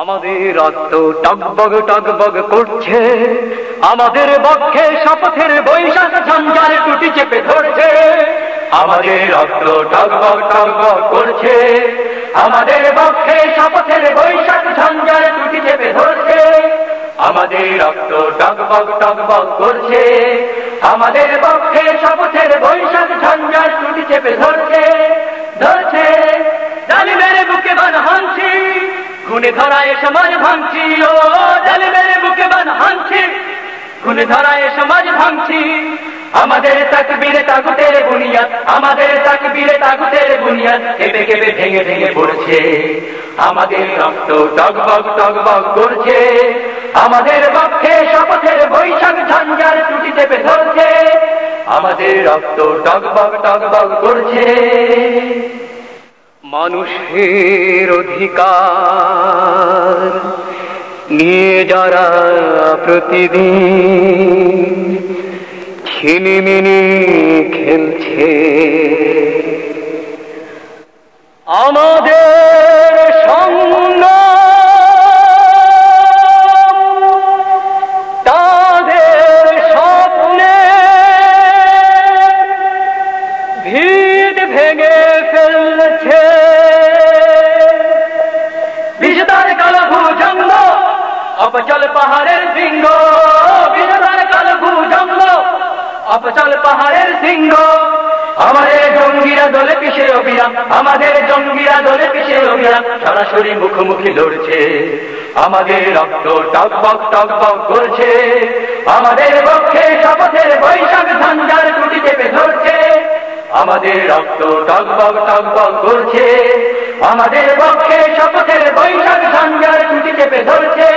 আমাদের রক্ত টকবগ করছে। আমাদের বক্ষে শপথের বৈশাখ ঝঞ্ঝার টুটি চেপে ধরছে। আমাদের রক্ত টকবগ টকবগ করছে। আমাদের বক্ষে শপথের বৈশাখ ঝঞ্ঝার টুটি চেপে ধরছে। আমাদের রক্ত করছে। আমাদের পক্ষে শপথের বৈশাখ ঝঞ্ঝার টুটি চেপে ধরছে। খুনে ধরায় সমাজ ভাঙছি, ও জালিমের বুকে বান হানছি। খুনে ধরায় সমাজ ভাঙছি। আমাদের তাকবীরে তাগুতের বুনিয়াদ, আমাদের তাকবীরে তাগুতের বুনিয়াদ কেঁপে কেঁপে ভেঙে ভেঙে পড়ছে। আমাদের রক্ত টগবগ টগবগ করছে। আমাদের পক্ষে শপথের বৈশাখ ঝঞ্ঝার টুটি চেপে ধরছে। আমাদের রক্ত টগবগ টগবগ করছে। মানুষের অধিকার নিয়ে যারা প্রতিদিন ছিনিমিনি খেলছে আমাদের সিংহ। আমাদের জঙ্গিরা দলে পিছে অবিরাম আমাদের জঙ্গিরা দলে পিছে অবিরাম সরাসরি মুখোমুখি লড়ছে। আমাদের রক্ত টকবক টকবক করছে। আমাদের পক্ষে শপথের বৈশাখ ঝঞ্ঝার টুটি চেপে ধরছে। আমাদের রক্ত টকবক টকবক করছে। আমাদের পক্ষে শপথের বৈশাখ ঝঞ্ঝার টুটি চেপে ধরছে।